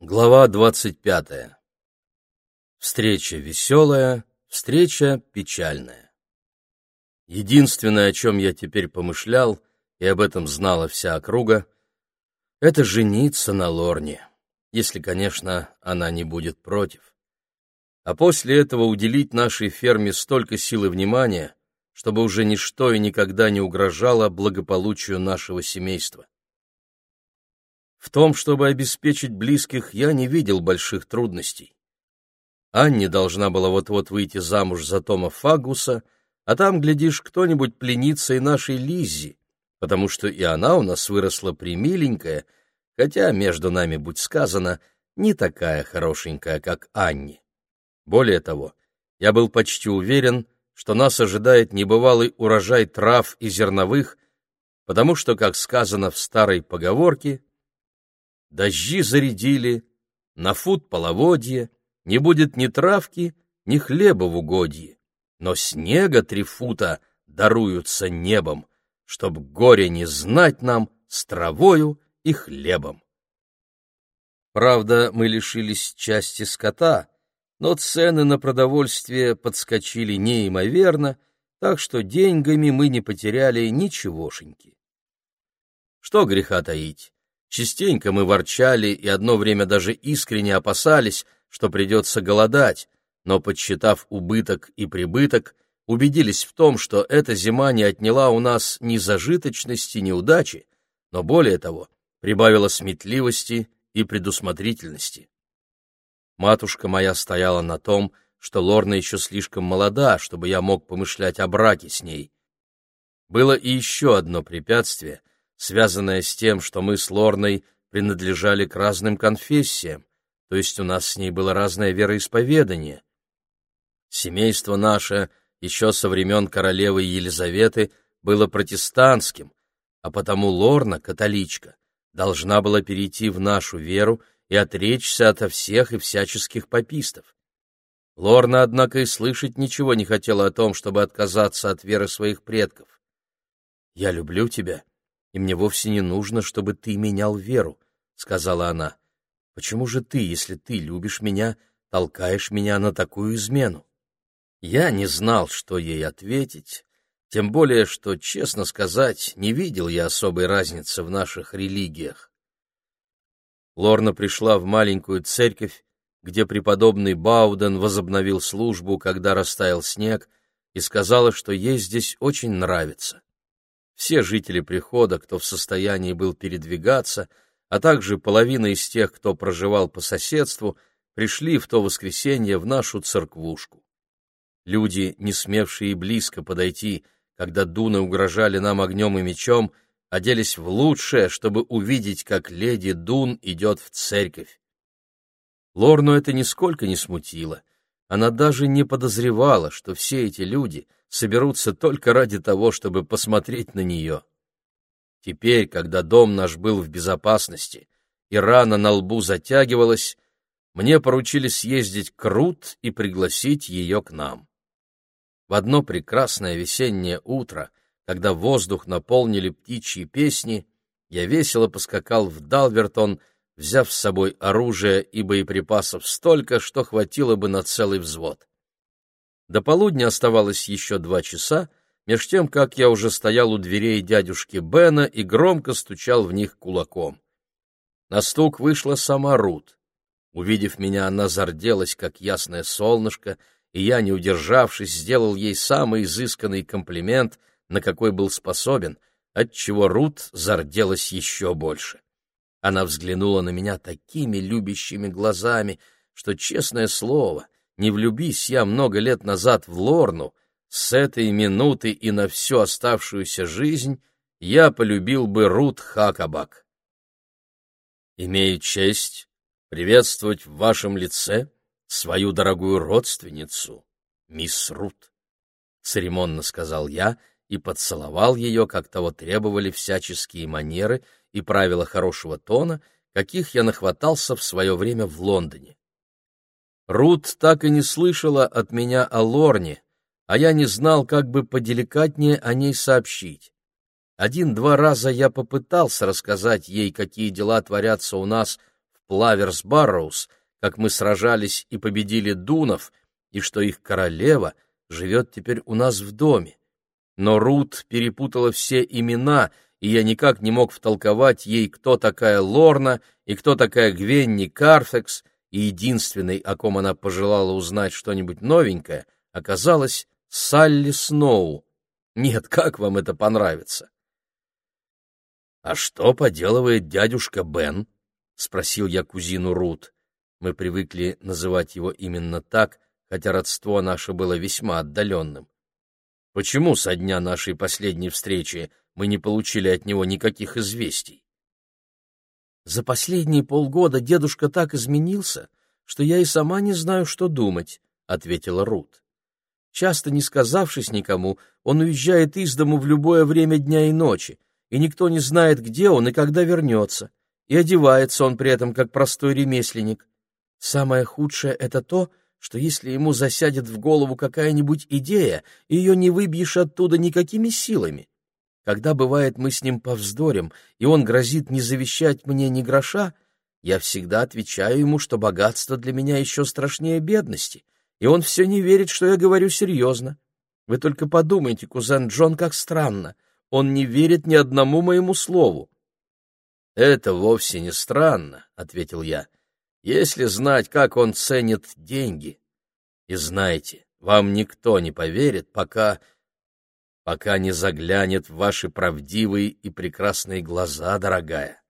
Глава двадцать пятая. Встреча веселая, встреча печальная. Единственное, о чем я теперь помышлял, и об этом знала вся округа, это жениться на Лорне, если, конечно, она не будет против. А после этого уделить нашей ферме столько сил и внимания, чтобы уже ничто и никогда не угрожало благополучию нашего семейства. В том, чтобы обеспечить близких, я не видел больших трудностей. Анне должна была вот-вот выйти замуж за Тома Фагуса, а там, глядишь, кто-нибудь пленится и нашей Лиззи, потому что и она у нас выросла примиленькая, хотя, между нами, будь сказано, не такая хорошенькая, как Анни. Более того, я был почти уверен, что нас ожидает небывалый урожай трав и зерновых, потому что, как сказано в старой поговорке, Дожди зарядили, на фут половодье, не будет ни травки, ни хлеба в угодье, но снега три фута даруются небом, чтоб горе не знать нам с травою и хлебом. Правда, мы лишились части скота, но цены на продовольствие подскочили неимоверно, так что деньгами мы не потеряли ничегошеньки. Что греха таить, Частенько мы ворчали и одно время даже искренне опасались, что придется голодать, но, подсчитав убыток и прибыток, убедились в том, что эта зима не отняла у нас ни зажиточности, ни удачи, но, более того, прибавила сметливости и предусмотрительности. Матушка моя стояла на том, что Лорна еще слишком молода, чтобы я мог помышлять о браке с ней. Было и еще одно препятствие — связанная с тем, что мы с Лорной принадлежали к разным конфессиям, то есть у нас с ней было разное вероисповедание. Семейство наше еще со времен королевы Елизаветы было протестантским, а потому Лорна, католичка, должна была перейти в нашу веру и отречься ото всех и всяческих попистов. Лорна, однако, и слышать ничего не хотела о том, чтобы отказаться от веры своих предков. «Я люблю тебя», и мне вовсе не нужно, чтобы ты менял веру, — сказала она. — Почему же ты, если ты любишь меня, толкаешь меня на такую измену? Я не знал, что ей ответить, тем более, что, честно сказать, не видел я особой разницы в наших религиях. Лорна пришла в маленькую церковь, где преподобный Бауден возобновил службу, когда растаял снег, и сказала, что ей здесь очень нравится. Все жители прихода, кто в состоянии был передвигаться, а также половина из тех, кто проживал по соседству, пришли в то воскресенье в нашу церквушку. Люди, не смевшие близко подойти, когда дуны угрожали нам огнем и мечом, оделись в лучшее, чтобы увидеть, как леди Дун идет в церковь. Лорну это нисколько не смутило. Она даже не подозревала, что все эти люди соберутся только ради того, чтобы посмотреть на нее. Теперь, когда дом наш был в безопасности и рана на лбу затягивалась, мне поручили съездить к Рут и пригласить ее к нам. В одно прекрасное весеннее утро, когда воздух наполнили птичьи песни, я весело поскакал в Далвертон, взяв с собой оружие и боеприпасов столько, что хватило бы на целый взвод. До полудня оставалось еще два часа, меж тем, как я уже стоял у дверей дядюшки Бена и громко стучал в них кулаком. На стук вышла сама Рут. Увидев меня, она зарделась, как ясное солнышко, и я, не удержавшись, сделал ей самый изысканный комплимент, на какой был способен, отчего Рут зарделась еще больше. Она взглянула на меня такими любящими глазами, что, честное слово, не влюбись я много лет назад в Лорну, с этой минуты и на всю оставшуюся жизнь я полюбил бы Рут Хакабак. Имею честь приветствовать в вашем лице свою дорогую родственницу, мисс Рут, — церемонно сказал я и поцеловал ее, как того требовали всяческие манеры и правила хорошего тона, каких я нахватался в свое время в Лондоне. Рут так и не слышала от меня о Лорне, а я не знал, как бы поделикатнее о ней сообщить. Один-два раза я попытался рассказать ей, какие дела творятся у нас в Плаверс Барроуз, как мы сражались и победили Дунов, и что их королева живет теперь у нас в доме. Но Рут перепутала все имена, и я никак не мог втолковать ей, кто такая Лорна и кто такая Гвенни Карфекс, и единственной, о ком она пожелала узнать что-нибудь новенькое, оказалась Салли Сноу. Нет, как вам это понравится? — А что поделывает дядюшка Бен? — спросил я кузину Рут. Мы привыкли называть его именно так, хотя родство наше было весьма отдаленным. Почему со дня нашей последней встречи мы не получили от него никаких известий? За последние полгода дедушка так изменился, что я и сама не знаю, что думать, — ответила Рут. Часто не сказавшись никому, он уезжает из дому в любое время дня и ночи, и никто не знает, где он и когда вернется, и одевается он при этом как простой ремесленник. Самое худшее — это то, что если ему засядет в голову какая-нибудь идея, ее не выбьешь оттуда никакими силами. Когда, бывает, мы с ним повздорим, и он грозит не завещать мне ни гроша, я всегда отвечаю ему, что богатство для меня еще страшнее бедности, и он все не верит, что я говорю серьезно. Вы только подумайте, кузен Джон, как странно. Он не верит ни одному моему слову. — Это вовсе не странно, — ответил я, — если знать, как он ценит деньги. И знаете, вам никто не поверит, пока пока не заглянет в ваши правдивые и прекрасные глаза, дорогая.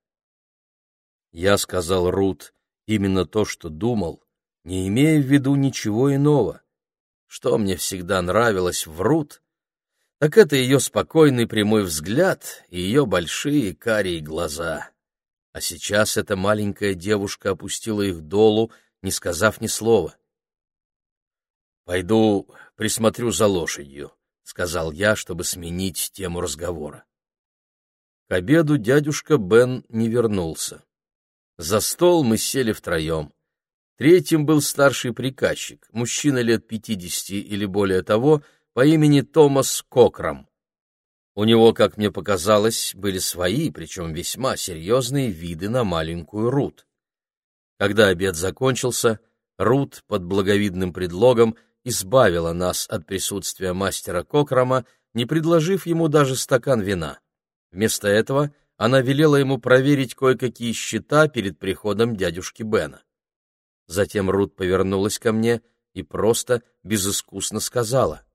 Я сказал Рут именно то, что думал, не имея в виду ничего иного. Что мне всегда нравилось в Рут, так это ее спокойный прямой взгляд и ее большие карие глаза. А сейчас эта маленькая девушка опустила их долу, не сказав ни слова. «Пойду присмотрю за лошадью», — сказал я, чтобы сменить тему разговора. К обеду дядюшка Бен не вернулся. За стол мы сели втроем. Третьим был старший приказчик, мужчина лет пятидесяти или более того, по имени Томас Кокрам. У него, как мне показалось, были свои, причем весьма серьезные виды на маленькую Рут. Когда обед закончился, Рут под благовидным предлогом избавила нас от присутствия мастера Кокрама, не предложив ему даже стакан вина. Вместо этого она велела ему проверить кое-какие счета перед приходом дядюшки Бена. Затем Рут повернулась ко мне и просто безыскусно сказала.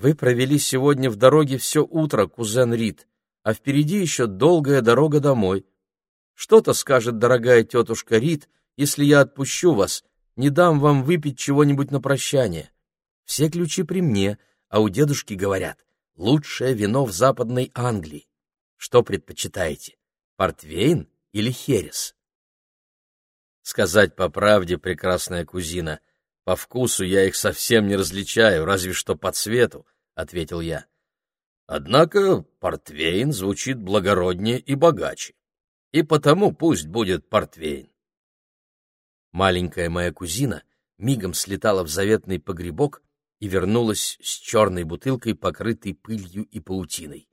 «Вы провели сегодня в дороге все утро, кузен Рид, а впереди еще долгая дорога домой. Что-то скажет дорогая тетушка Рид, если я отпущу вас, не дам вам выпить чего-нибудь на прощание. Все ключи при мне, а у дедушки говорят, лучшее вино в Западной Англии. Что предпочитаете, портвейн или херес? Сказать по правде, прекрасная кузина, по вкусу я их совсем не различаю, разве что по цвету, — ответил я. Однако портвейн звучит благороднее и богаче, и потому пусть будет портвейн. Маленькая моя кузина мигом слетала в заветный погребок и вернулась с черной бутылкой, покрытой пылью и паутиной.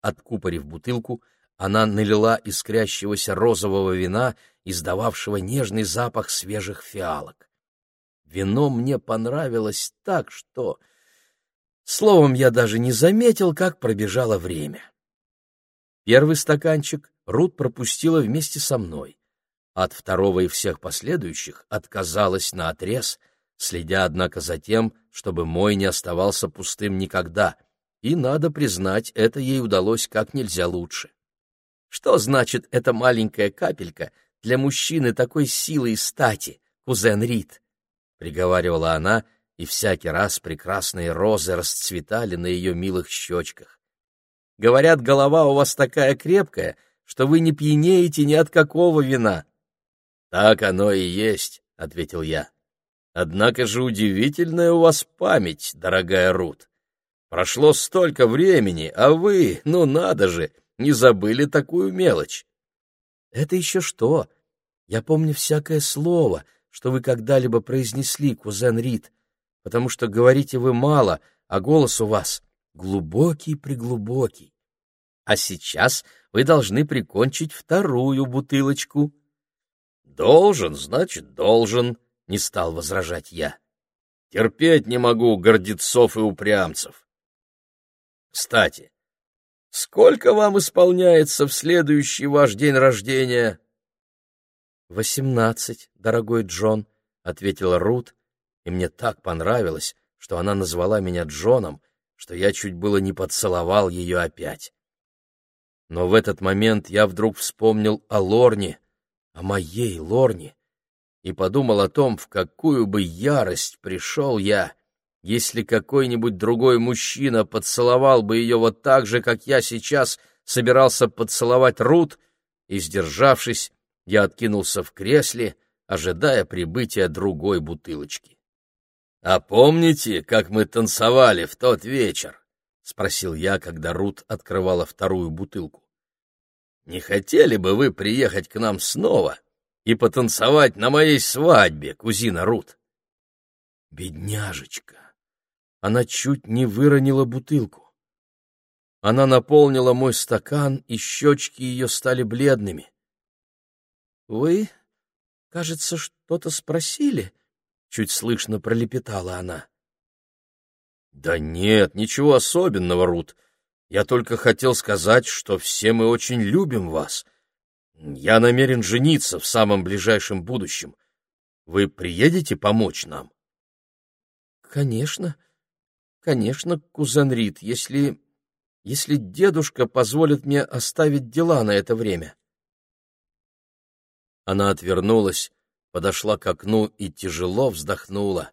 Откупорив бутылку, она налила искрящегося розового вина, издававшего нежный запах свежих фиалок. Вино мне понравилось так, что... Словом, я даже не заметил, как пробежало время. Первый стаканчик Рут пропустила вместе со мной. От второго и всех последующих отказалась наотрез, следя, однако, за тем, чтобы мой не оставался пустым никогда, и, надо признать, это ей удалось как нельзя лучше. Что значит эта маленькая капелька для мужчины такой силы и стати, кузен Рид? — приговаривала она, и всякий раз прекрасные розы расцветали на ее милых щечках. Говорят, голова у вас такая крепкая, что вы не пьянеете ни от какого вина. Так оно и есть, ответил я. Однако же удивительная у вас память, дорогая Рут. Прошло столько времени, а вы, ну надо же, не забыли такую мелочь. Это еще что? Я помню всякое слово, что вы когда-либо произнесли, кузен Рид, потому что говорите вы мало, а голос у вас глубокий-преглубокий. А сейчас вы должны прикончить вторую бутылочку. Должен, значит, должен, — не стал возражать я. Терпеть не могу гордецов и упрямцев. Кстати, сколько вам исполняется в следующий ваш день рождения? — Восемнадцать, дорогой Джон, — ответила Рут, и мне так понравилось, что она назвала меня Джоном, что я чуть было не поцеловал ее опять. Но в этот момент я вдруг вспомнил о Лорне, о моей Лорне, и подумал о том, в какую бы ярость пришел я, если какой-нибудь другой мужчина поцеловал бы ее вот так же, как я сейчас собирался поцеловать Рут, и, сдержавшись, я откинулся в кресле, ожидая прибытия другой бутылочки. — А помните, как мы танцевали в тот вечер? — спросил я, когда Рут открывала вторую бутылку. — Не хотели бы вы приехать к нам снова и потанцевать на моей свадьбе, кузина Рут? Бедняжечка! Она чуть не выронила бутылку. Она наполнила мой стакан, и щечки ее стали бледными. — Вы, кажется, что-то спросили? — чуть слышно пролепетала она. — Да нет, ничего особенного, Рут. Я только хотел сказать, что все мы очень любим вас. Я намерен жениться в самом ближайшем будущем. Вы приедете помочь нам? — Конечно, конечно, кузен Рид, если... если дедушка позволит мне оставить дела на это время. Она отвернулась, подошла к окну и тяжело вздохнула.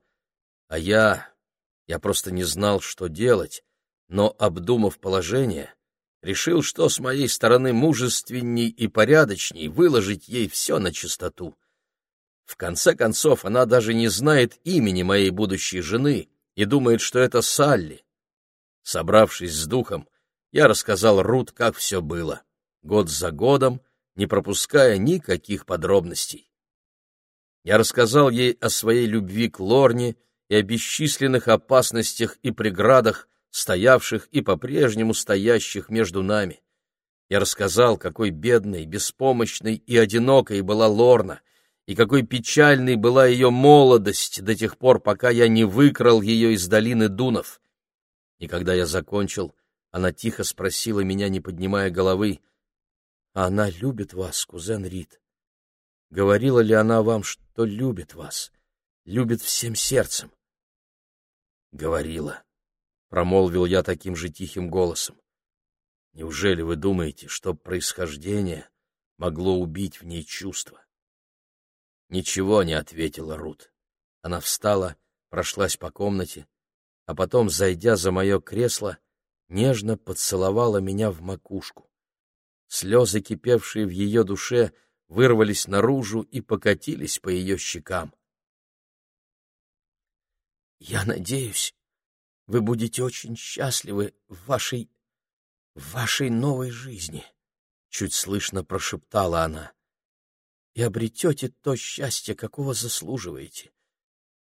А я... я просто не знал, что делать, но, обдумав положение, решил, что с моей стороны мужественней и порядочней выложить ей все на чистоту. В конце концов, она даже не знает имени моей будущей жены и думает, что это Салли. Собравшись с духом, я рассказал Рут, как все было, год за годом, не пропуская никаких подробностей. Я рассказал ей о своей любви к Лорне и о бесчисленных опасностях и преградах, стоявших и по-прежнему стоящих между нами. Я рассказал, какой бедной, беспомощной и одинокой была Лорна, и какой печальной была ее молодость до тех пор, пока я не выкрал ее из долины Дунов. И когда я закончил, она тихо спросила меня, не поднимая головы, она любит вас, кузен Рид. Говорила ли она вам, что любит вас, любит всем сердцем? Говорила, промолвил я таким же тихим голосом. Неужели вы думаете, что происхождение могло убить в ней чувства? Ничего не ответила Рут. Она встала, прошлась по комнате, а потом, зайдя за мое кресло, нежно поцеловала меня в макушку. Слезы, кипевшие в ее душе, вырвались наружу и покатились по ее щекам. «Я надеюсь, вы будете очень счастливы в вашей... в вашей новой жизни», — чуть слышно прошептала она, — «и обретете то счастье, какого заслуживаете,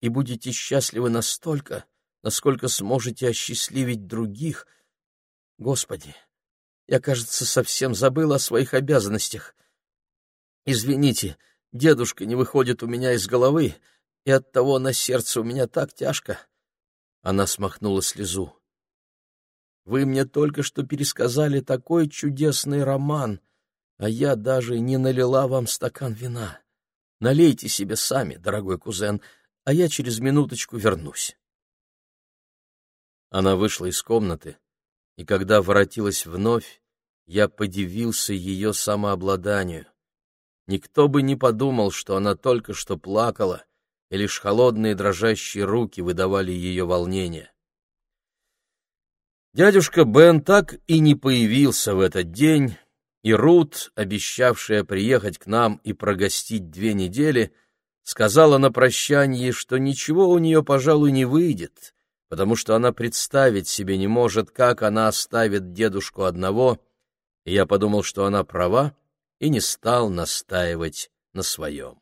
и будете счастливы настолько, насколько сможете осчастливить других. Господи, я, кажется, совсем забыл о своих обязанностях. Извините, дедушка не выходит у меня из головы, и оттого на сердце у меня так тяжко. Она смахнула слезу. Вы мне только что пересказали такой чудесный роман, а я даже не налила вам стакан вина. Налейте себе сами, дорогой кузен, а я через минуточку вернусь. Она вышла из комнаты, и когда воротилась вновь, я подивился ее самообладанию. Никто бы не подумал, что она только что плакала, и лишь холодные дрожащие руки выдавали ее волнение. Дядюшка Бен так и не появился в этот день, и Рут, обещавшая приехать к нам и прогостить две недели, сказала на прощанье, что ничего у нее, пожалуй, не выйдет, потому что она представить себе не может, как она оставит дедушку одного, и я подумал, что она права, и не стал настаивать на своем.